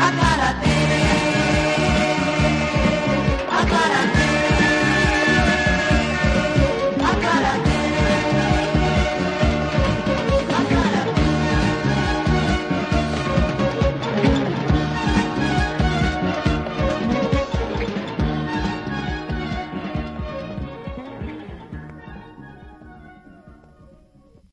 Acárate.